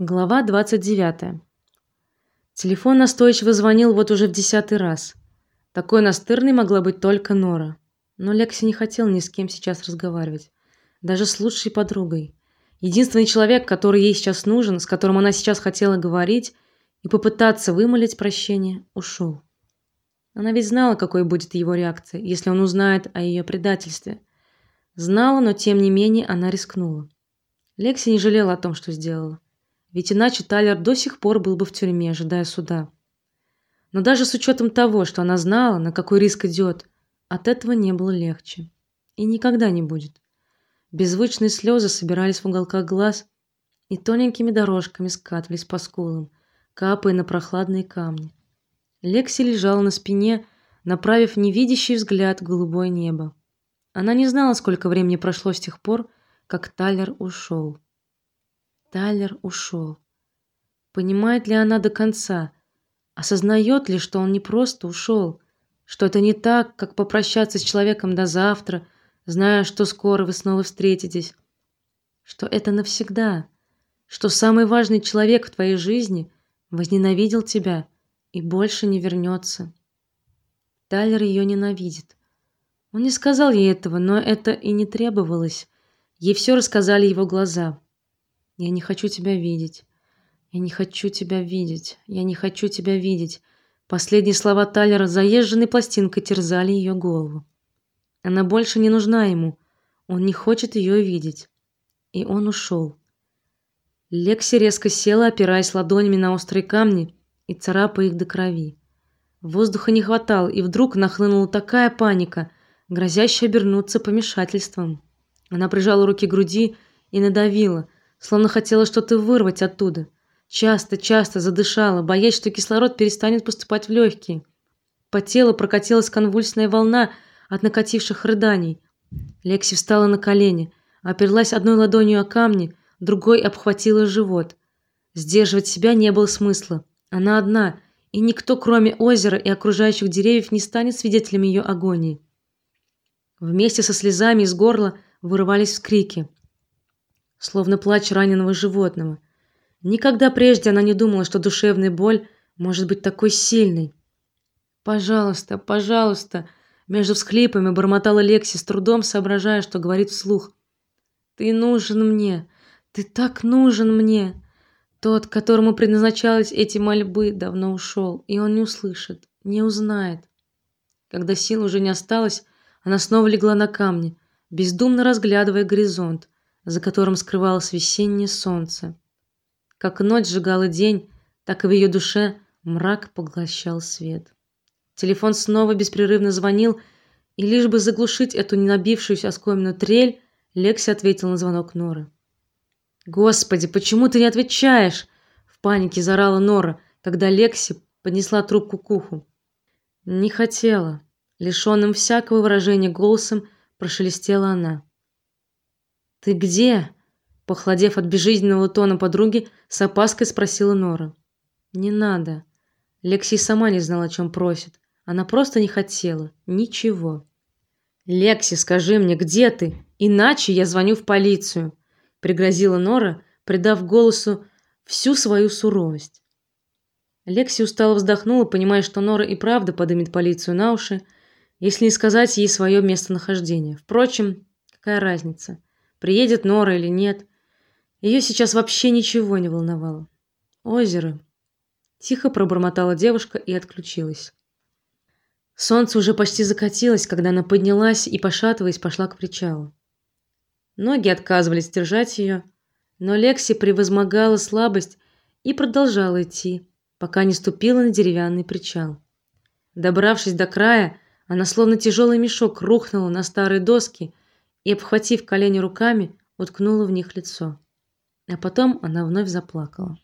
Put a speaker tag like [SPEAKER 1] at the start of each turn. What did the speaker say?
[SPEAKER 1] Глава двадцать 29. Телефон настойчиво звонил вот уже в десятый раз. Такой настырной могла быть только Нора. Но Лекси не хотел ни с кем сейчас разговаривать, даже с лучшей подругой. Единственный человек, который ей сейчас нужен, с которым она сейчас хотела говорить и попытаться вымолить прощение, ушел. Она ведь знала, какой будет его реакция, если он узнает о ее предательстве. Знала, но тем не менее она рискнула. Лекси не жалела о том, что сделала. Ведь иначе Тайлер до сих пор был бы в тюрьме, ожидая суда. Но даже с учетом того, что она знала, на какой риск идет, от этого не было легче. И никогда не будет. Беззвучные слезы собирались в уголках глаз и тоненькими дорожками скатывались по скулам, капая на прохладные камни. Лекси лежала на спине, направив невидящий взгляд в голубое небо. Она не знала, сколько времени прошло с тех пор, как Тайлер ушел. Тайлер ушел. Понимает ли она до конца? Осознает ли, что он не просто ушел, что это не так, как попрощаться с человеком до завтра, зная, что скоро вы снова встретитесь, что это навсегда, что самый важный человек в твоей жизни возненавидел тебя и больше не вернется. Тайлер ее ненавидит. Он не сказал ей этого, но это и не требовалось. Ей все рассказали его глаза. Я не хочу тебя видеть. Я не хочу тебя видеть. Я не хочу тебя видеть. Последние слова Тайлера заезженной пластинкой терзали ее голову. Она больше не нужна ему. Он не хочет ее видеть. И он ушел. Лекси резко села, опираясь ладонями на острые камни и царапая их до крови. Воздуха не хватало, и вдруг нахлынула такая паника, грозящая обернуться помешательством. Она прижала руки к груди и надавила, словно хотела что-то вырвать оттуда. Часто-часто задышала, боясь, что кислород перестанет поступать в легкие. По телу прокатилась конвульсная волна от накативших рыданий. Лекси встала на колени, оперлась одной ладонью о камни, другой обхватила живот. Сдерживать себя не было смысла. Она одна, и никто, кроме озера и окружающих деревьев, не станет свидетелем ее агонии. Вместе со слезами из горла вырывались вскрики словно плач раненого животного. Никогда прежде она не думала, что душевная боль может быть такой сильной. Пожалуйста, пожалуйста, между всхлипами бормотала Лекси, с трудом соображая, что говорит вслух. Ты нужен мне. Ты так нужен мне. Тот, которому предназначались эти мольбы, давно ушел, и он не услышит, не узнает. Когда сил уже не осталось, она снова легла на камни, бездумно разглядывая горизонт, за которым скрывалось весеннее солнце. Как ночь сжигала день, так и в ее душе мрак поглощал свет. Телефон снова беспрерывно звонил, и лишь бы заглушить эту ненабившуюся оскомину трель, Лекси ответил на звонок Норы. Господи, почему ты не отвечаешь? в панике заорала Нора, когда Лекси поднесла трубку к уху. Не хотела, лишенным всякого выражения голосом прошелестела она. Ты где? Похолодев от безжизненного тона подруги, с опаской спросила Нора. Не надо. Лекси сама не знала, о чем просит. Она просто не хотела ничего. Лекси, скажи мне, где ты? Иначе я звоню в полицию, пригрозила Нора, придав голосу всю свою суровость. Лекси устало вздохнула, понимая, что Нора и правда подымет полицию на уши, если не сказать ей свое местонахождение. Впрочем, какая разница? Приедет Нора или нет. Ее сейчас вообще ничего не волновало. Озеро. Тихо пробормотала девушка и отключилась. Солнце уже почти закатилось, когда она поднялась и пошатываясь пошла к причалу. Ноги отказывались держать ее, но Лекси превозмогала слабость и продолжала идти, пока не ступила на деревянный причал. Добравшись до края, она словно тяжелый мешок рухнула на старые доски и, обхватив колени руками, уткнула в них лицо. А потом она вновь заплакала.